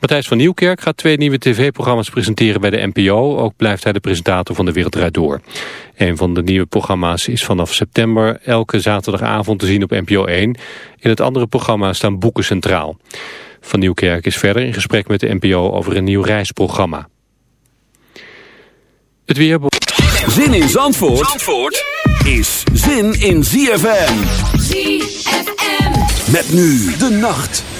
Matthijs van Nieuwkerk gaat twee nieuwe tv-programma's presenteren bij de NPO. Ook blijft hij de presentator van De Wereld Draait Door. Een van de nieuwe programma's is vanaf september elke zaterdagavond te zien op NPO 1. In het andere programma staan boeken centraal. Van Nieuwkerk is verder in gesprek met de NPO over een nieuw reisprogramma. Het weer... Zin in Zandvoort, Zandvoort is zin in ZFM. ZFM. Met nu de nacht.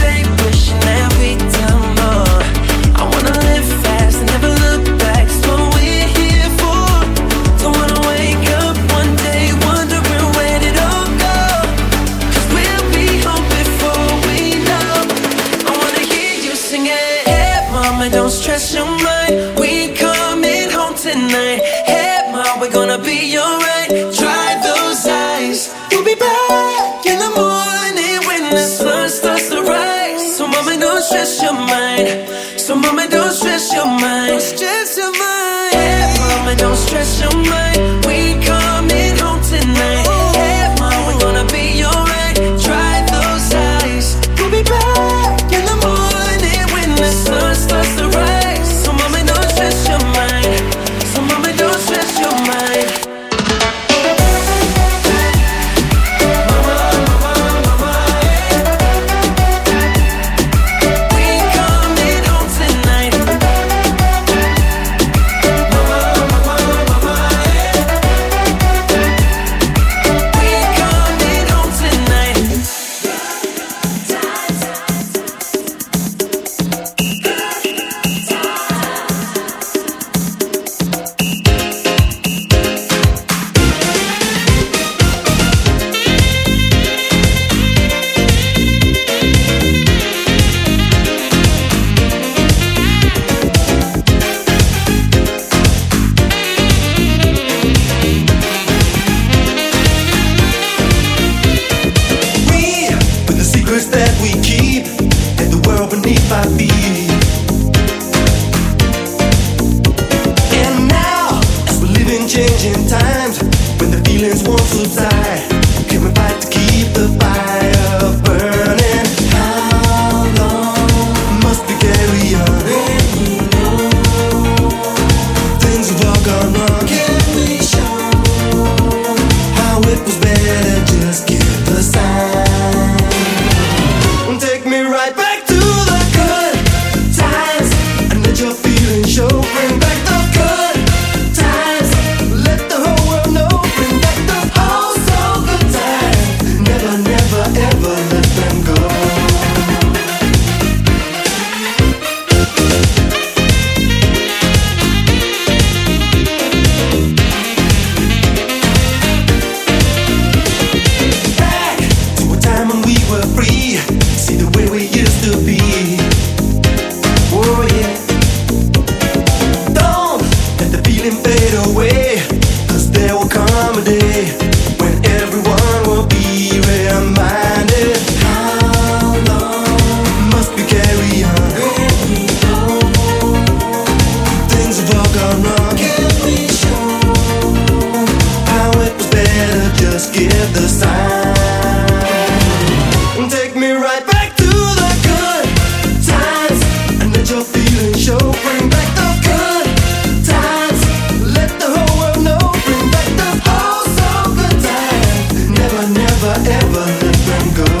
forever, let them go.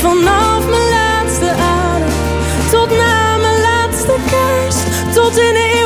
Vanaf mijn laatste adem tot na mijn laatste kerst, tot in de.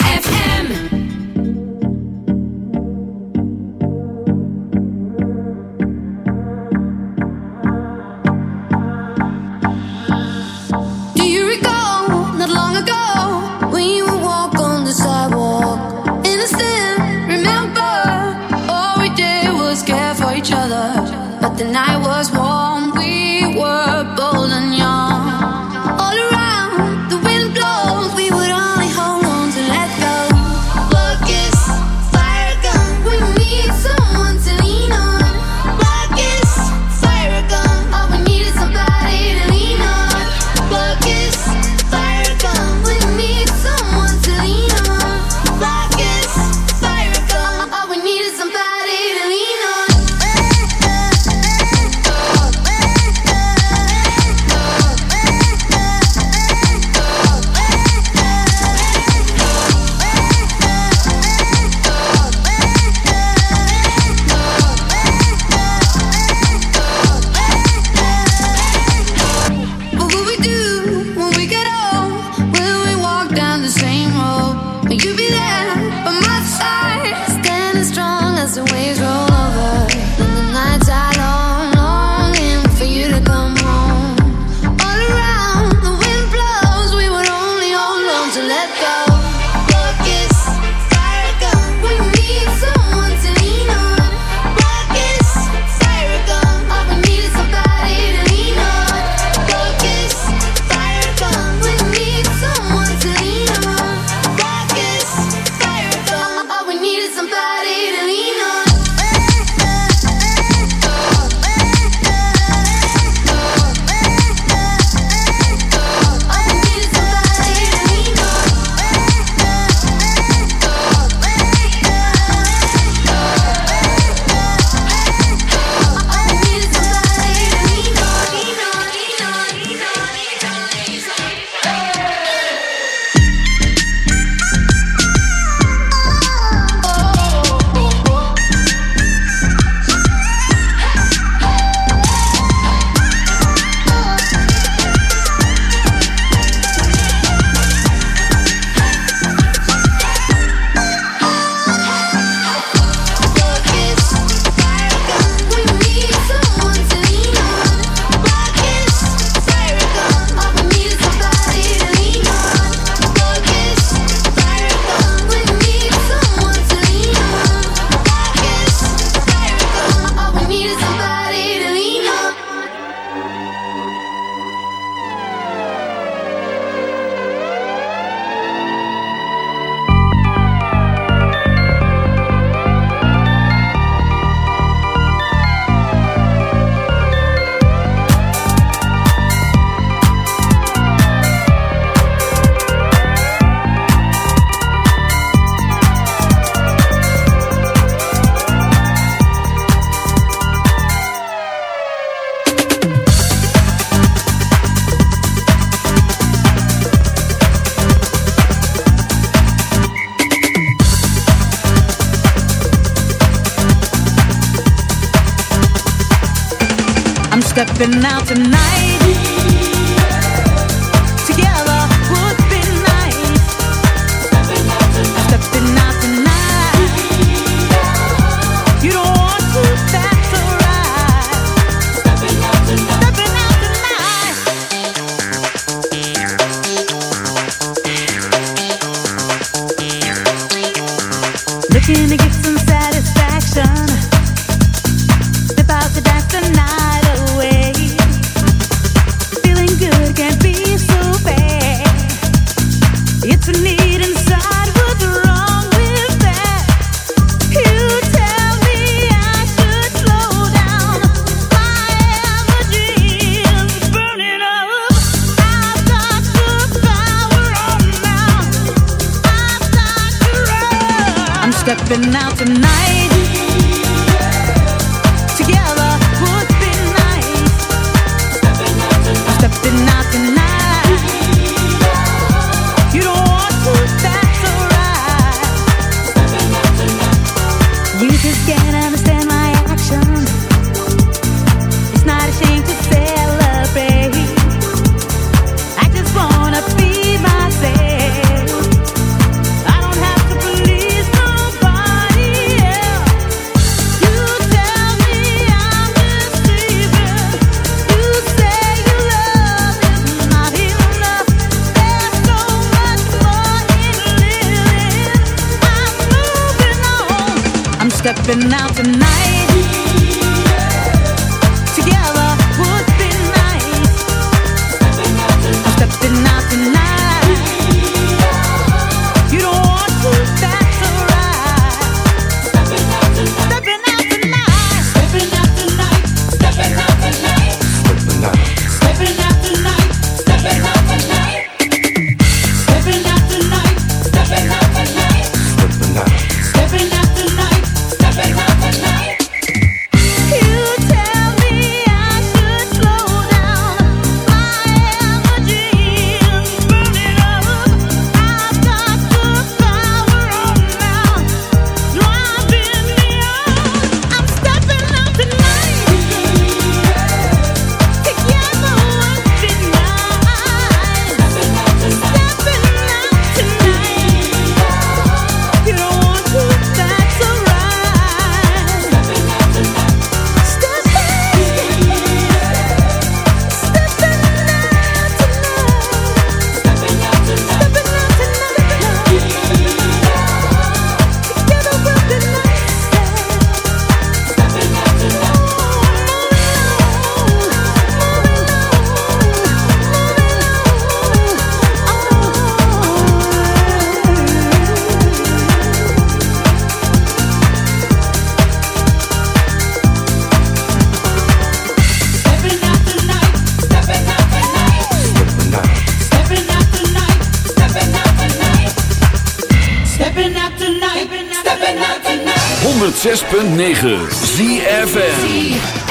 106.9 ZFN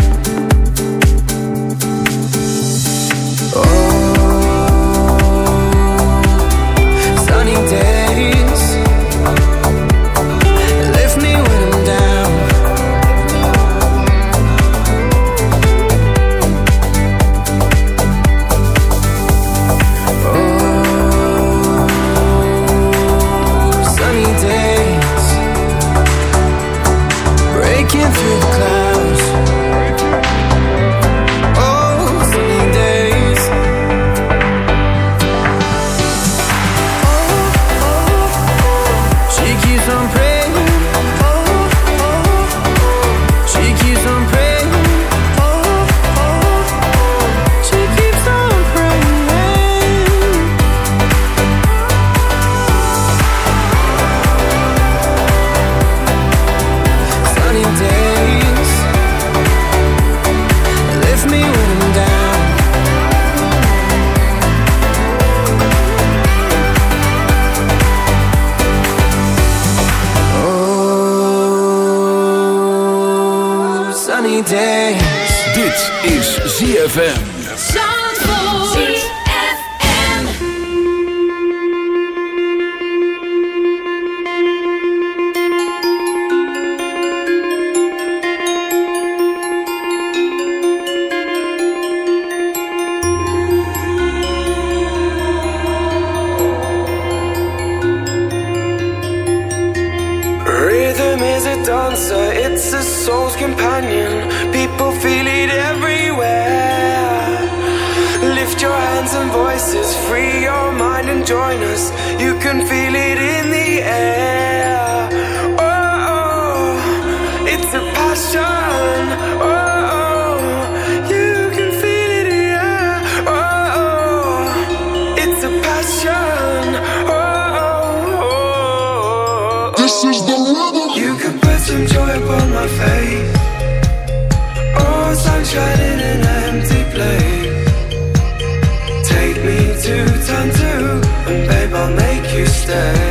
dancer, it's a soul's companion. People feel it everywhere. Lift your hands and voices, free your mind and join us. You can feel it in the air. Oh, oh it's a passion. Oh, Yeah.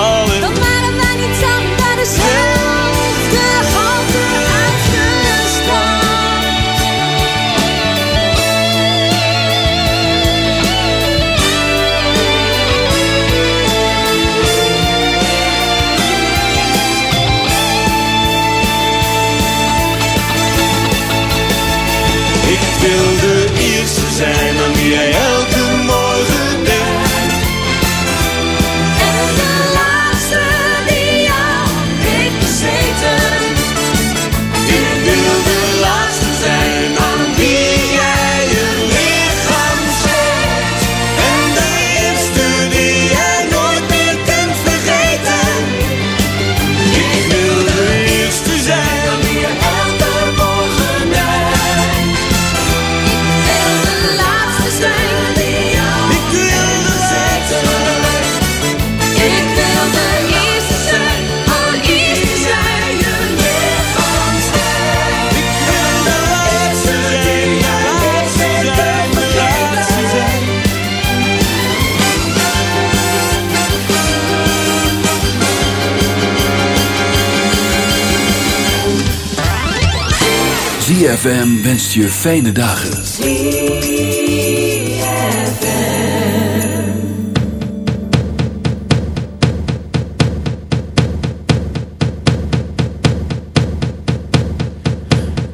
ZFM wenst je fijne dagen.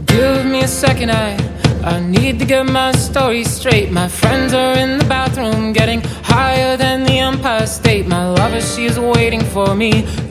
Give me a second, I I need to get my story straight. My friends are in the bathroom, getting higher than the Empire State. My lover, she is waiting for me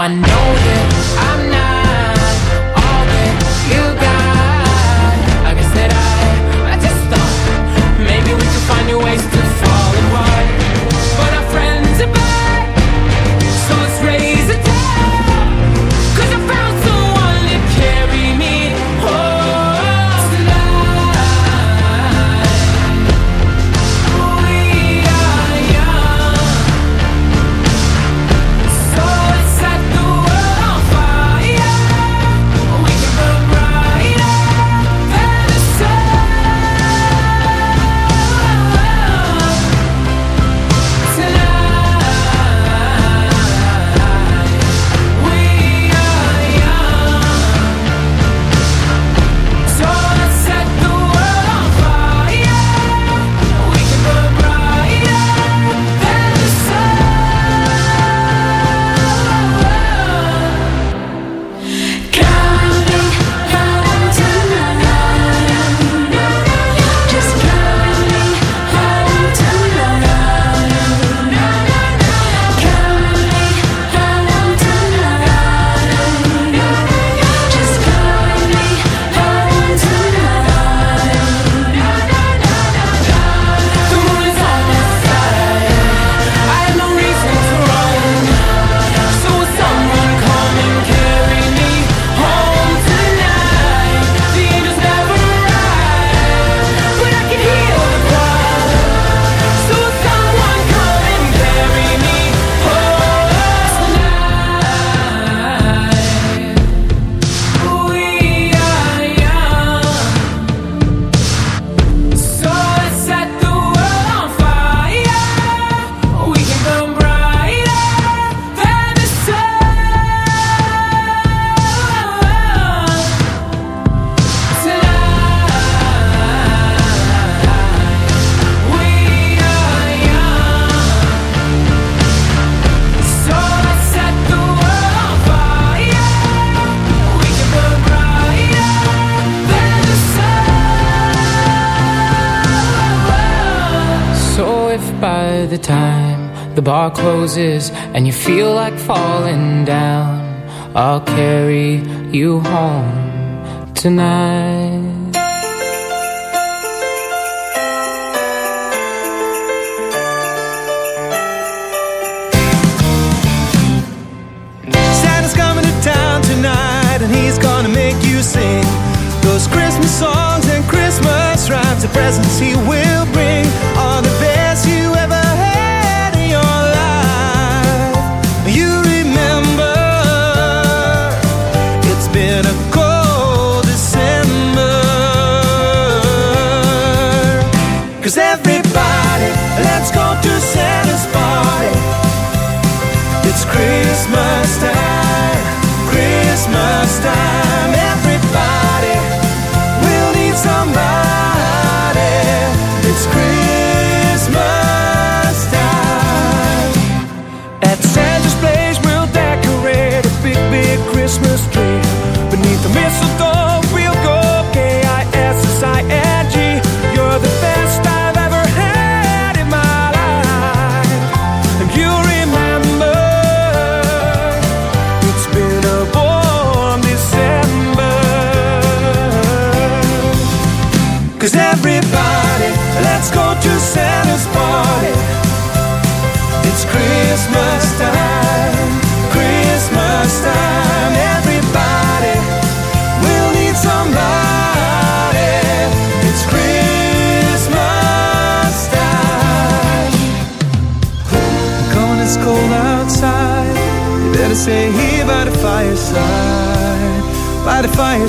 I know closes and you feel like falling down, I'll carry you home tonight. Santa's coming to town tonight and he's gonna make you sing those Christmas songs and Christmas rhymes. The presents he your